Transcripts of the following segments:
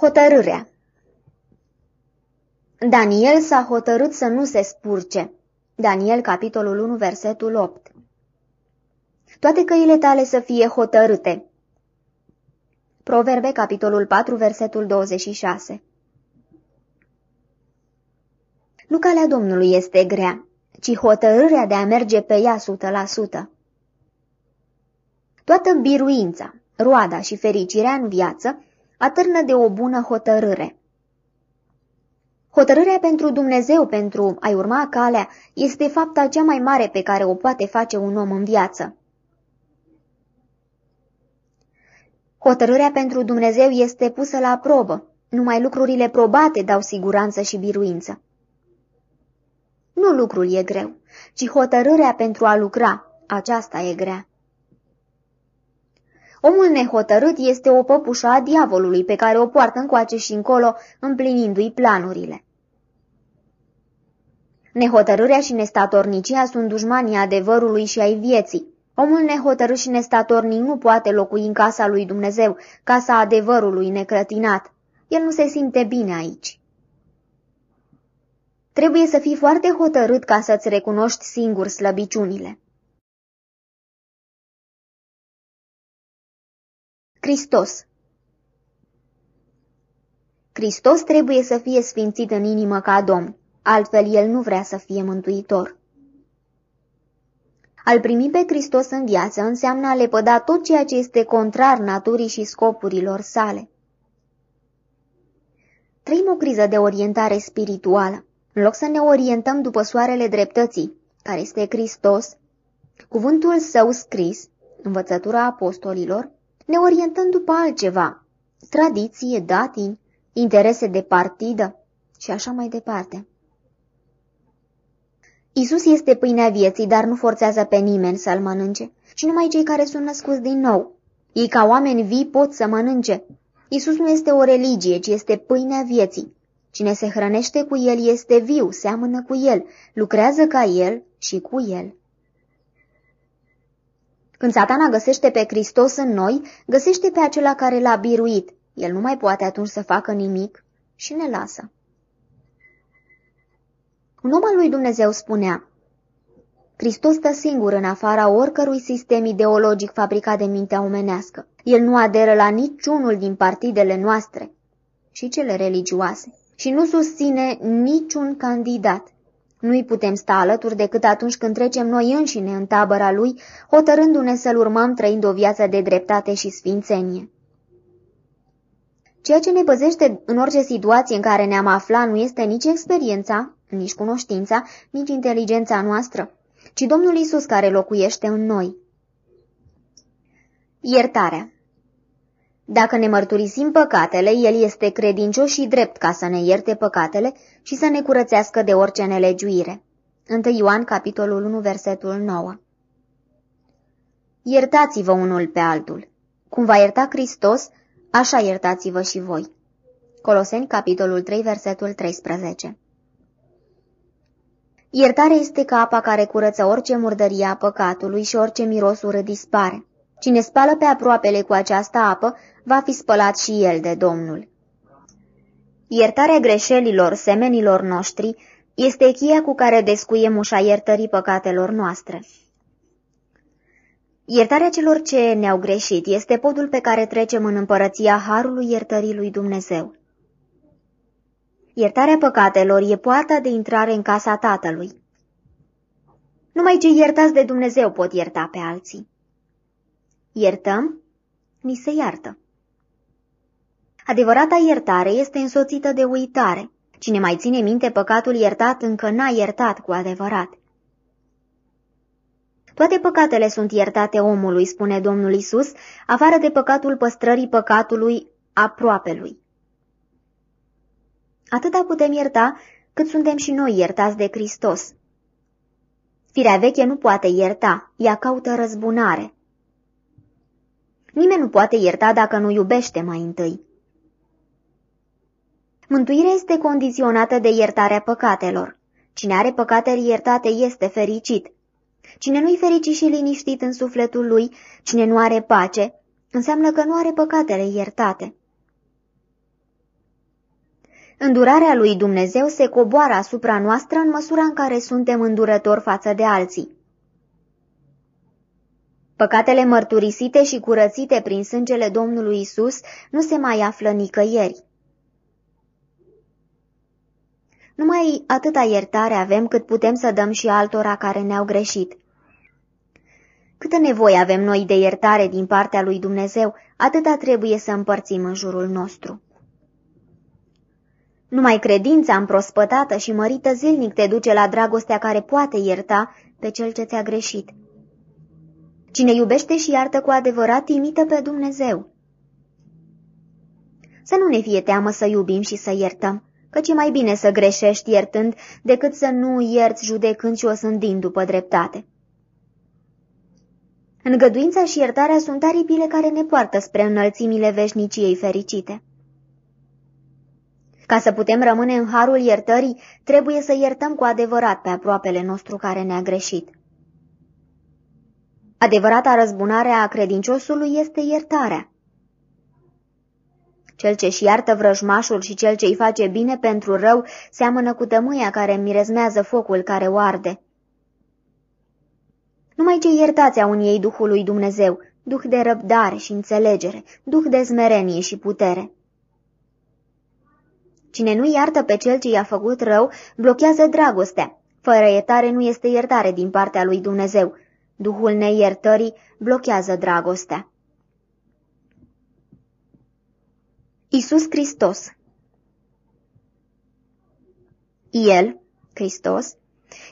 Hotărârea Daniel s-a hotărât să nu se spurce. Daniel, capitolul 1, versetul 8 Toate căile tale să fie hotărâte. Proverbe, capitolul 4, versetul 26 Nu calea Domnului este grea, ci hotărârea de a merge pe ea sută la sută. Toată biruința, roada și fericirea în viață atârnă de o bună hotărâre. Hotărârea pentru Dumnezeu pentru a-i urma calea este fapta cea mai mare pe care o poate face un om în viață. Hotărârea pentru Dumnezeu este pusă la probă. Numai lucrurile probate dau siguranță și biruință. Nu lucrul e greu, ci hotărârea pentru a lucra. Aceasta e grea. Omul nehotărât este o păpușă a diavolului pe care o poartă încoace și încolo, împlinindu-i planurile. Nehotărârea și nestatornicia sunt dușmanii adevărului și ai vieții. Omul nehotărât și nestatornic nu poate locui în casa lui Dumnezeu, casa adevărului necrătinat. El nu se simte bine aici. Trebuie să fii foarte hotărât ca să-ți recunoști singur slăbiciunile. Hristos Hristos trebuie să fie sfințit în inimă ca Domn, altfel El nu vrea să fie mântuitor. Al primi pe Hristos în viață înseamnă a lepăda tot ceea ce este contrar naturii și scopurilor sale. Trăim o criză de orientare spirituală. În loc să ne orientăm după soarele dreptății, care este Hristos, cuvântul său scris, învățătura apostolilor, ne orientăm după altceva, tradiție, datini, interese de partidă și așa mai departe. Isus este pâinea vieții, dar nu forțează pe nimeni să-l mănânce, și numai cei care sunt născuți din nou. Ei ca oameni vii pot să mănânce. Isus nu este o religie, ci este pâinea vieții. Cine se hrănește cu el este viu, seamănă cu el, lucrează ca el și cu el. Când satana găsește pe Hristos în noi, găsește pe acela care l-a biruit. El nu mai poate atunci să facă nimic și ne lasă. Un om al lui Dumnezeu spunea, Hristos stă singur în afara oricărui sistem ideologic fabricat de mintea omenească. El nu aderă la niciunul din partidele noastre și cele religioase și nu susține niciun candidat. Nu-i putem sta alături decât atunci când trecem noi înșine în tabăra lui, hotărându-ne să-l urmăm trăind o viață de dreptate și sfințenie. Ceea ce ne păzește în orice situație în care ne-am aflat nu este nici experiența, nici cunoștința, nici inteligența noastră, ci Domnul Isus care locuiește în noi. Iertarea Dacă ne mărturisim păcatele, El este credincios și drept ca să ne ierte păcatele și să ne curățească de orice nelegiuire. 1 Ioan, capitolul 1, versetul 9 Iertați-vă unul pe altul. Cum va ierta Hristos, așa iertați-vă și voi. Coloseni, capitolul 3, versetul 13 Iertarea este ca apa care curăță orice murdărie a păcatului și orice miros urât dispare. Cine spală pe aproapele cu această apă, va fi spălat și el de Domnul. Iertarea greșelilor semenilor noștri este cheia cu care descuiem ușa iertării păcatelor noastre. Iertarea celor ce ne-au greșit este podul pe care trecem în împărăția Harului iertării lui Dumnezeu. Iertarea păcatelor e poarta de intrare în casa Tatălui. Numai cei iertați de Dumnezeu pot ierta pe alții. Iertăm, ni se iartă. Adevărata iertare este însoțită de uitare. Cine mai ține minte păcatul iertat încă n-a iertat cu adevărat. Toate păcatele sunt iertate omului, spune Domnul Isus, afară de păcatul păstrării păcatului aproapelui. Atâta putem ierta cât suntem și noi iertați de Hristos. Firea veche nu poate ierta, ea caută răzbunare. Nimeni nu poate ierta dacă nu iubește mai întâi. Mântuirea este condiționată de iertarea păcatelor. Cine are păcatele iertate este fericit. Cine nu-i fericit și liniștit în sufletul lui, cine nu are pace, înseamnă că nu are păcatele iertate. Îndurarea lui Dumnezeu se coboară asupra noastră în măsura în care suntem îndurători față de alții. Păcatele mărturisite și curățite prin sângele Domnului Isus nu se mai află nicăieri. Numai atâta iertare avem cât putem să dăm și altora care ne-au greșit. Câtă nevoie avem noi de iertare din partea lui Dumnezeu, atâta trebuie să împărțim în jurul nostru. Numai credința împrospătată și mărită zilnic te duce la dragostea care poate ierta pe cel ce ți-a greșit. Cine iubește și iartă cu adevărat, imită pe Dumnezeu. Să nu ne fie teamă să iubim și să iertăm, căci e mai bine să greșești iertând decât să nu ierți judecând și osândind după dreptate. Îngăduința și iertarea sunt aripile care ne poartă spre înălțimile veșniciei fericite. Ca să putem rămâne în harul iertării, trebuie să iertăm cu adevărat pe aproapele nostru care ne-a greșit. Adevărata răzbunare a credinciosului este iertarea. Cel ce-și iartă vrăjmașul și cel ce-i face bine pentru rău seamănă cu tămâia care mirezmează focul care o arde. Numai ce iertați a uniei Duhului Dumnezeu, Duh de răbdare și înțelegere, Duh de smerenie și putere. Cine nu iartă pe cel ce i-a făcut rău, blochează dragostea. Fără iertare nu este iertare din partea lui Dumnezeu. Duhul neiertării blochează dragostea. Isus Hristos El, Hristos,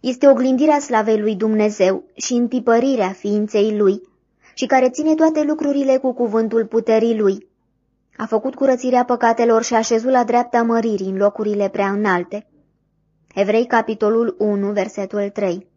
este oglindirea slavei lui Dumnezeu și întipărirea ființei lui, și care ține toate lucrurile cu cuvântul puterii lui. A făcut curățirea păcatelor și a așezut la dreapta măririi în locurile prea înalte. Evrei, capitolul 1, versetul 3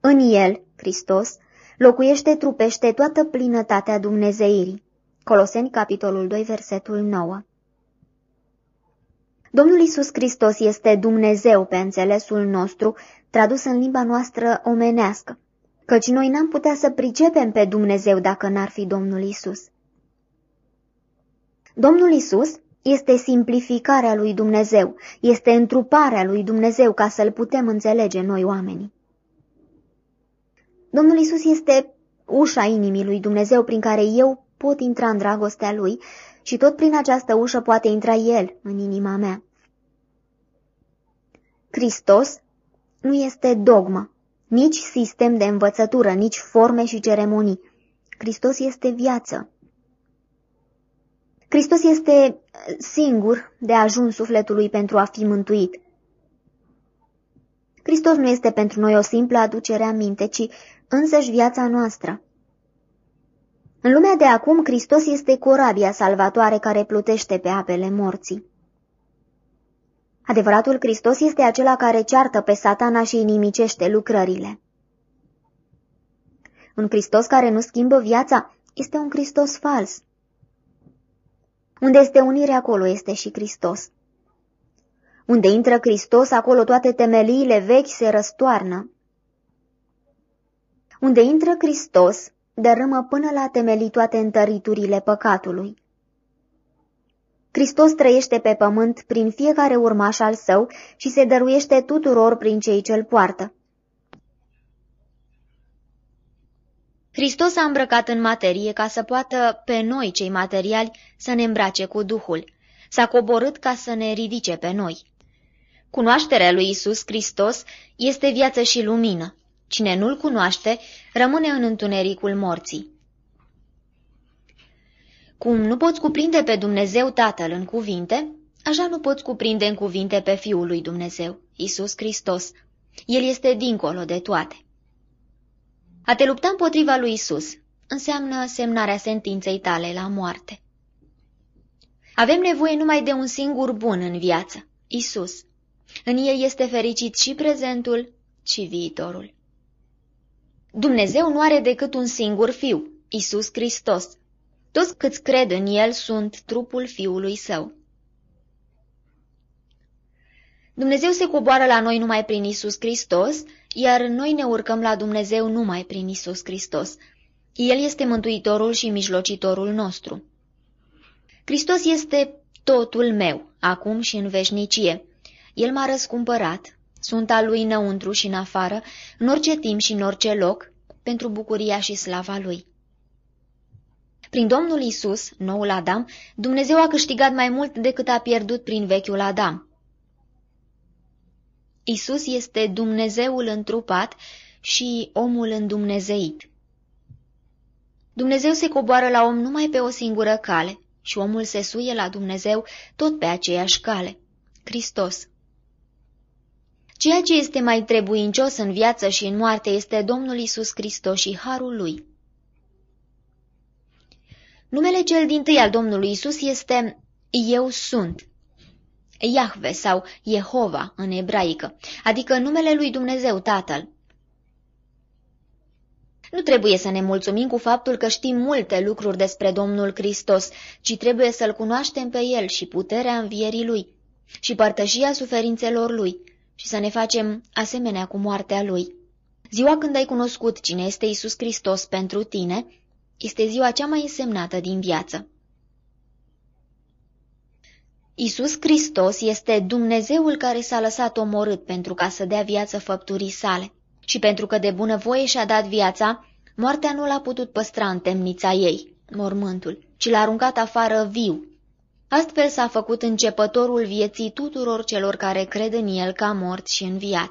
În el, Hristos, locuiește trupește toată plinătatea Dumnezeirii. Coloseni, capitolul 2, versetul 9 Domnul Isus Hristos este Dumnezeu pe înțelesul nostru, tradus în limba noastră omenească, căci noi n-am putea să pricepem pe Dumnezeu dacă n-ar fi Domnul Isus. Domnul Isus este simplificarea lui Dumnezeu, este întruparea lui Dumnezeu ca să-L putem înțelege noi oamenii. Domnul Isus este ușa inimii lui Dumnezeu prin care eu pot intra în dragostea Lui și tot prin această ușă poate intra El în inima mea. Hristos nu este dogmă, nici sistem de învățătură, nici forme și ceremonii. Hristos este viață. Hristos este singur de ajuns sufletului pentru a fi mântuit. Hristos nu este pentru noi o simplă aducere a minte, ci însăși viața noastră. În lumea de acum, Hristos este corabia salvatoare care plutește pe apele morții. Adevăratul Hristos este acela care ceartă pe satana și inimicește lucrările. Un Hristos care nu schimbă viața este un Hristos fals. Unde este unirea, acolo este și Hristos. Unde intră Hristos, acolo toate temeliile vechi se răstoarnă. Unde intră Hristos, dărâmă până la temelii toate întăriturile păcatului. Hristos trăiește pe pământ prin fiecare urmaș al său și se dăruiește tuturor prin cei ce-l poartă. Hristos a îmbrăcat în materie ca să poată pe noi, cei materiali, să ne îmbrace cu Duhul. S-a coborât ca să ne ridice pe noi. Cunoașterea lui Isus Hristos este viață și lumină. Cine nu-L cunoaște, rămâne în întunericul morții. Cum nu poți cuprinde pe Dumnezeu Tatăl în cuvinte, așa nu poți cuprinde în cuvinte pe Fiul lui Dumnezeu, Isus Hristos. El este dincolo de toate. A te lupta împotriva lui Isus înseamnă semnarea sentinței tale la moarte. Avem nevoie numai de un singur bun în viață, Isus. În el este fericit și prezentul, și viitorul. Dumnezeu nu are decât un singur fiu, Isus Hristos. Toți câți cred în el sunt trupul fiului său. Dumnezeu se coboară la noi numai prin Isus Hristos, iar noi ne urcăm la Dumnezeu numai prin Isus Hristos. El este mântuitorul și mijlocitorul nostru. Hristos este totul meu, acum și în veșnicie. El m-a răscumpărat, sunt al lui înăuntru și în afară, în orice timp și în orice loc, pentru bucuria și slava lui. Prin Domnul Isus, noul Adam, Dumnezeu a câștigat mai mult decât a pierdut prin vechiul Adam. Isus este Dumnezeul întrupat și omul îndumnezeit. Dumnezeu se coboară la om numai pe o singură cale și omul se suie la Dumnezeu tot pe aceeași cale, Hristos. Ceea ce este mai trebuincios în viață și în moarte este Domnul Isus Hristos și Harul Lui. Numele cel din tâi al Domnului Isus este Eu sunt. Iahve sau Jehova în ebraică, adică numele lui Dumnezeu Tatăl. Nu trebuie să ne mulțumim cu faptul că știm multe lucruri despre Domnul Hristos, ci trebuie să-L cunoaștem pe El și puterea învierii Lui și părtășia suferințelor Lui și să ne facem asemenea cu moartea Lui. Ziua când ai cunoscut cine este Isus Hristos pentru tine, este ziua cea mai însemnată din viață. Isus Hristos este Dumnezeul care s-a lăsat omorât pentru ca să dea viață făpturii sale. Și pentru că de bunăvoie și-a dat viața, moartea nu l-a putut păstra în temnița ei, mormântul, ci l-a aruncat afară viu. Astfel s-a făcut începătorul vieții tuturor celor care cred în el ca mort și înviat.